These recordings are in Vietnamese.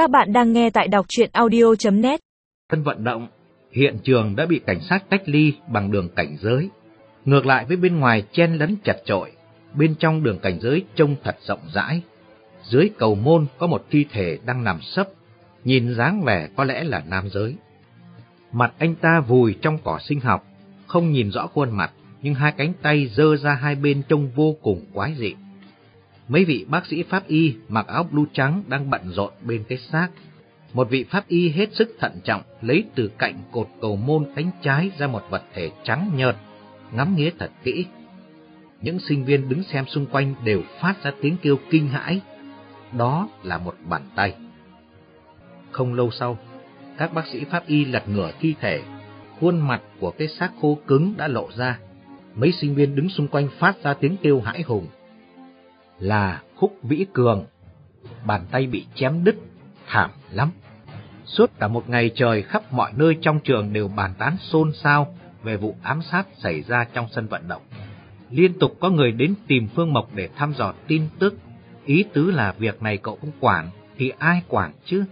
Các bạn đang nghe tại đọc truyện audio.net. Thân vận động, hiện trường đã bị cảnh sát cách ly bằng đường cảnh giới. Ngược lại với bên ngoài chen lấn chặt chội, bên trong đường cảnh giới trông thật rộng rãi. Dưới cầu môn có một thi thể đang nằm sấp, nhìn dáng vẻ có lẽ là nam giới. Mặt anh ta vùi trong cỏ sinh học, không nhìn rõ khuôn mặt, nhưng hai cánh tay dơ ra hai bên trông vô cùng quái dị. Mấy vị bác sĩ pháp y mặc áo blue trắng đang bận rộn bên cái xác. Một vị pháp y hết sức thận trọng lấy từ cạnh cột cầu môn cánh trái ra một vật thể trắng nhợt, ngắm nghía thật kỹ. Những sinh viên đứng xem xung quanh đều phát ra tiếng kêu kinh hãi. Đó là một bàn tay. Không lâu sau, các bác sĩ pháp y lật ngửa thi thể, khuôn mặt của cái xác khô cứng đã lộ ra. Mấy sinh viên đứng xung quanh phát ra tiếng kêu hãi hùng là Khúc Vĩ Cường. Bàn tay bị chém đứt, thảm lắm. Suốt cả một ngày trời khắp mọi nơi trong trường đều bàn tán xôn xao về vụ ám sát xảy ra trong sân vận động. Liên tục có người đến tìm Phương Mộc để thăm dò tin tức. Ý tứ là việc này cậu không quản, thì ai quản chứ?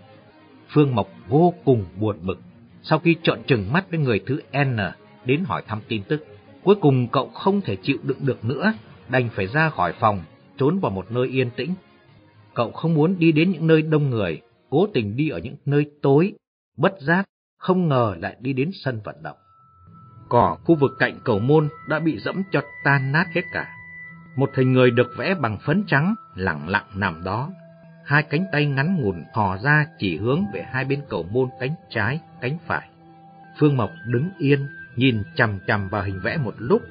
Phương Mộc vô cùng buồn bực. Sau khi trọn trừng mắt với người thứ N đến hỏi thăm tin tức, cuối cùng cậu không thể chịu đựng được nữa, đành phải ra khỏi phòng trốn vào một nơi yên tĩnh. Cậu không muốn đi đến những nơi đông người, cố tình đi ở những nơi tối, bất giác, không ngờ lại đi đến sân vận động. Cỏ khu vực cạnh cầu môn đã bị dẫm cho tan nát hết cả. Một hình người được vẽ bằng phấn trắng lặng lặng nằm đó. Hai cánh tay ngắn ngủn thò ra chỉ hướng về hai bên cầu môn cánh trái, cánh phải. Phương Mộc đứng yên, nhìn chằm chằm vào hình vẽ một lúc,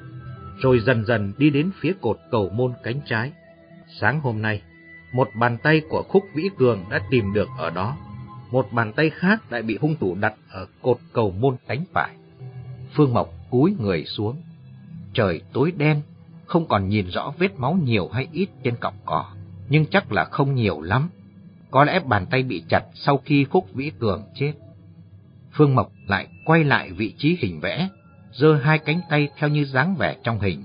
rồi dần dần đi đến phía cột cầu môn cánh trái. Sáng hôm nay, một bàn tay của Khúc Vĩ Cường đã tìm được ở đó. Một bàn tay khác lại bị hung thủ đặt ở cột cầu môn cánh phải. Phương Mộc cúi người xuống. Trời tối đen, không còn nhìn rõ vết máu nhiều hay ít trên cọc cỏ, nhưng chắc là không nhiều lắm. Có lẽ bàn tay bị chặt sau khi Khúc Vĩ Cường chết. Phương Mộc lại quay lại vị trí hình vẽ, giơ hai cánh tay theo như dáng vẻ trong hình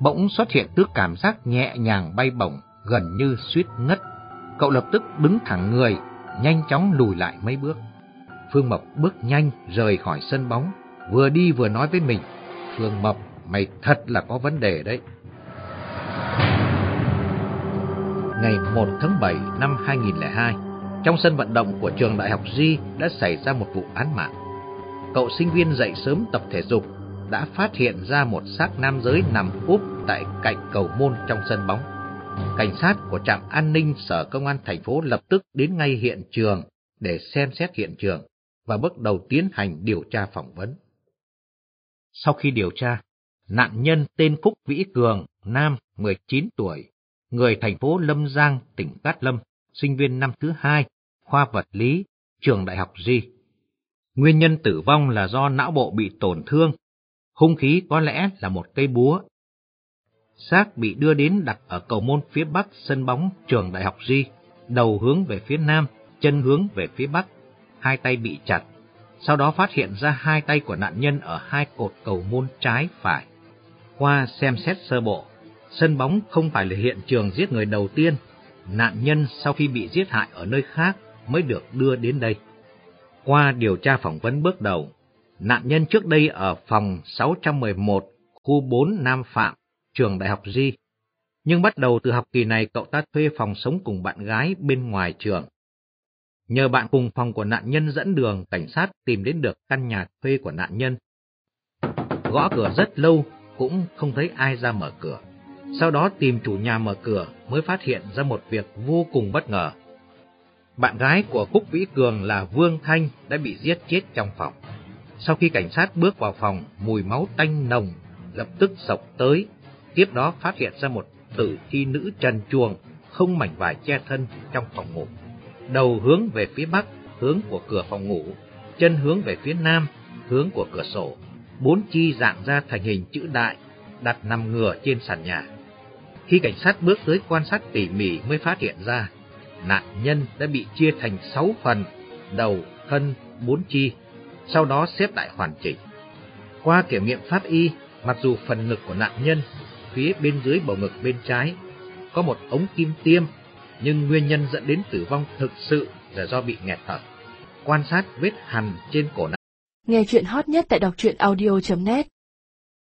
bỗng xuất hiện thứ cảm giác nhẹ nhàng bay bổng, gần như suýt ngất. Cậu lập tức đứng thẳng người, nhanh chóng lùi lại mấy bước. Phương Mộc bước nhanh rời khỏi sân bóng, vừa đi vừa nói với mình, Phương Mộc, mày thật là có vấn đề đấy. Ngày 1 tháng 7 năm 2002, trong sân vận động của trường đại học Di đã xảy ra một vụ án mạng. Cậu sinh viên dậy sớm tập thể dục đã phát hiện ra một xác nam giới nằm úp tại cạnh cầu môn trong sân bóng. Cảnh sát của trạm an ninh sở công an thành phố lập tức đến ngay hiện trường để xem xét hiện trường và bước đầu tiến hành điều tra phỏng vấn. Sau khi điều tra, nạn nhân tên Phúc Vĩ Cường, nam 19 tuổi, người thành phố Lâm Giang, tỉnh Cát Lâm, sinh viên năm thứ hai, khoa vật lý, trường đại học Di. Nguyên nhân tử vong là do não bộ bị tổn thương Hung khí có lẽ là một cây búa. Xác bị đưa đến đặt ở cầu môn phía bắc sân bóng trường đại học Di, đầu hướng về phía nam, chân hướng về phía bắc, hai tay bị chặt. Sau đó phát hiện ra hai tay của nạn nhân ở hai cột cầu môn trái phải. Qua xem xét sơ bộ, sân bóng không phải là hiện trường giết người đầu tiên. Nạn nhân sau khi bị giết hại ở nơi khác mới được đưa đến đây. Qua điều tra phỏng vấn bước đầu, Nạn nhân trước đây ở phòng 611, khu 4 Nam Phạm, trường Đại học Di. Nhưng bắt đầu từ học kỳ này cậu ta thuê phòng sống cùng bạn gái bên ngoài trường. Nhờ bạn cùng phòng của nạn nhân dẫn đường, cảnh sát tìm đến được căn nhà thuê của nạn nhân. Gõ cửa rất lâu, cũng không thấy ai ra mở cửa. Sau đó tìm chủ nhà mở cửa mới phát hiện ra một việc vô cùng bất ngờ. Bạn gái của Cúc Vĩ Cường là Vương Thanh đã bị giết chết trong phòng. Sau khi cảnh sát bước vào phòng, mùi máu tanh nồng lập tức sộc tới. Tiếp đó phát hiện ra một tử thi nữ trần chuồng, không mảnh vải che thân trong phòng ngủ. Đầu hướng về phía bắc, hướng của cửa phòng ngủ, chân hướng về phía nam, hướng của cửa sổ. Bốn chi dạng ra thành hình chữ đại, đặt nằm ngửa trên sàn nhà. Khi cảnh sát bước tới quan sát tỉ mỉ mới phát hiện ra, nạn nhân đã bị chia thành sáu phần, đầu, thân, bốn chi sau đó xếp lại hoàn chỉnh. Qua kiểm nghiệm pháp y, mặc dù phần ngực của nạn nhân phía bên dưới bầu ngực bên trái có một ống kim tiêm, nhưng nguyên nhân dẫn đến tử vong thực sự là do bị nghẹt thở. Quan sát vết hằn trên cổ nạn. Nghe chuyện hot nhất tại đọc truyện audio.net